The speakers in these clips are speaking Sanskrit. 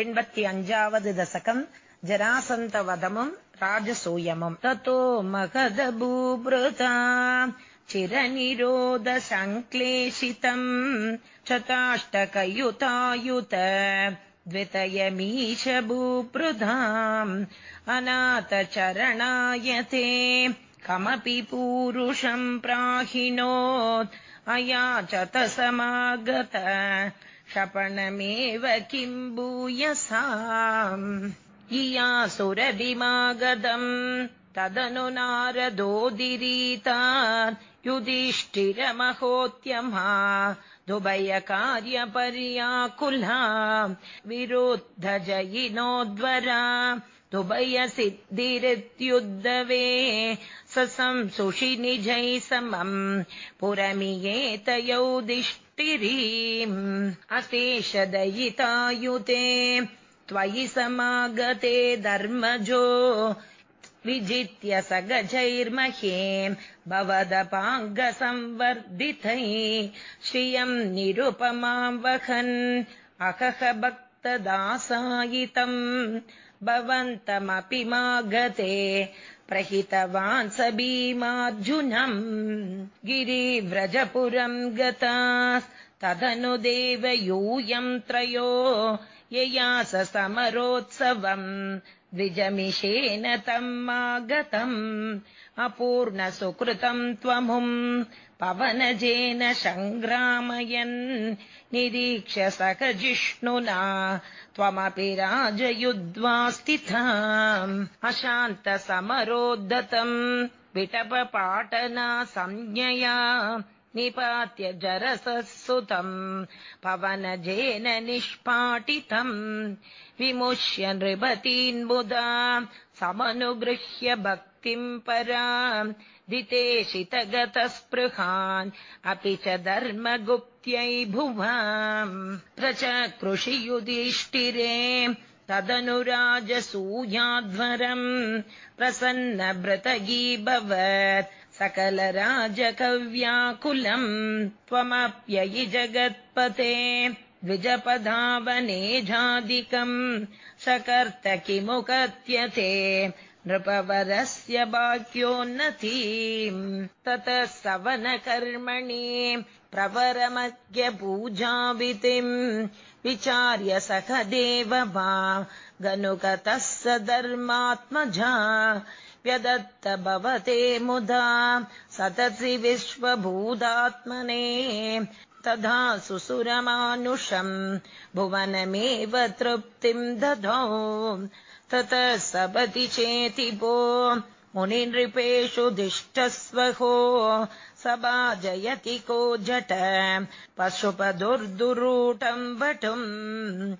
एण्पति अञ्जावद् दशकम् जरासन्तवदमुम् राजसूयमम् ततो महदभूभृता चिरनिरोधसङ्क्लेशितम् चताष्टकयुतायुत द्वितयमीश भूपृधाम् अनाथचरणायते कमपि पूरुषम् प्राहिणोत् अयाचत समागत क्षपणमेव किम् भूयसा इयासुरभिमागतम् तदनु नारदोदिरीता युधिष्ठिरमहोत्यमा दुभयकार्यपर्याकुला विरुद्धजयिनोद्वरा दुभयसिद्धिरित्युद्धवे स संसुषि निजै समम् पुरमियेतयौ दिष्टिरीम् अशेषदयितायुते त्वयि समागते धर्मजो विजित्य स गजैर्महे भवदपाङ्गसंवर्धितै श्रियम् निरुपमाम् वहन् अहह भक्तदासायितम्। भवन्तमपि मागते प्रहितवान् स भीमार्जुनम्। गिरिव्रजपुरम् गता तदनु देव यूयम् त्रयो यया स समरोत्सवम् द्विजमिषेण तम् आगतम् अपूर्णसुकृतम् त्वमुम् पवनजेन सङ्ग्रामयन् निरीक्ष्य सखजिष्णुना त्वमपि राजयुद्ध्वा स्थिता अशान्तसमरोद्धतम् विटपपाटना संज्ञया निपात्य जरसः सुतम् पवनजेन निष्पाटितम्। विमुष्य नृपतीन्मुदा समनुगृह्य भक्तिम् परा। दितेशितगतस्पृहान्। अपि च धर्मगुप्त्यै भुवाम्। प्रचकृषि युधिष्ठिरे तदनुराजसूयाध्वरम् प्रसन्नभृतगीभवत् सकलराजकव्याकुलम् त्वमप्ययि जगत्पते द्विजपधावनेजादिकम् सकर्त किमु कथ्यते नृपवरस्य वाक्योन्नतीम् ततः सवनकर्मणि प्रवरमज्ञपूजावितिम् विचार्य सख देव वा गनुकतः स धर्मात्मजा व्यदत्त भवते मुदा सतसि विश्वभूतात्मने। तथा सुसुरमानुषम् भुवनमेव तृप्तिम् दधौ। ततः सपति चेतिपो मुनिनृपेषु दिष्टस्वहो। सभा जयति को जट पशुपदुर्दुरूटम् वटुम्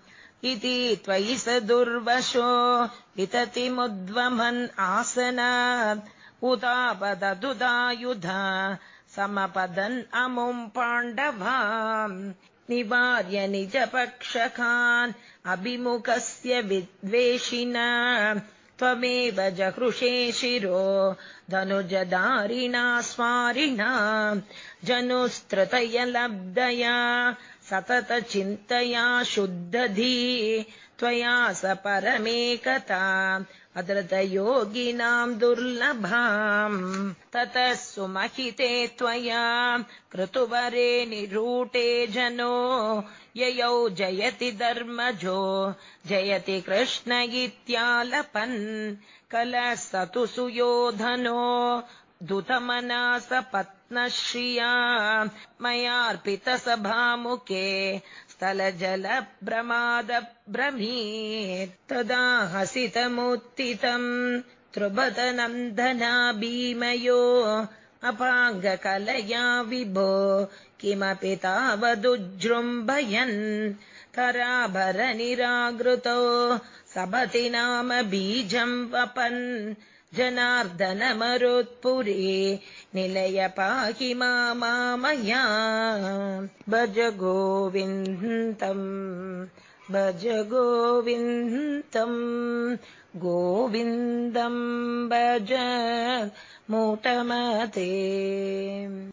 इति त्वयि स दुर्वशो विततिमुद्वमन् आसनात्। उदापददुदायुधा समपदन् अमुम् पाण्डवाम् निवार्य निजपक्षकान् अभिमुखस्य विद्वेषिना त्वमेव जहृषे शिरो धनुजदारिणा स्वारिणा। जनुस्तृतय लब्धया सततचिन्तया शुद्धधी त्वया स परमेकता अदृतयोगिनाम् दुर्लभाम् ततः सुमहिते त्वया कृतुवरे निरूटे जनो ययौ जयति धर्मजो जयति कृष्ण इत्यालपन् कलः स तु सुयोधनो दुतमना स पत्नश्रिया मयार्पितसभामुखे स्थलजलभ्रमादभ्रमीत् तदा हसितमुत्थितम् त्रुबतनन्दना भीमयो अपाङ्गकलया विभो किमपि तावदुजृम्भयन् कराभरनिराकृतो सभति नाम बीजम् वपन् जनार्दनमरुत्पुरी निलय पाहि मामया भज गोविन्दम् भज गोविन्दम् गोविन्दम् भज मूटमते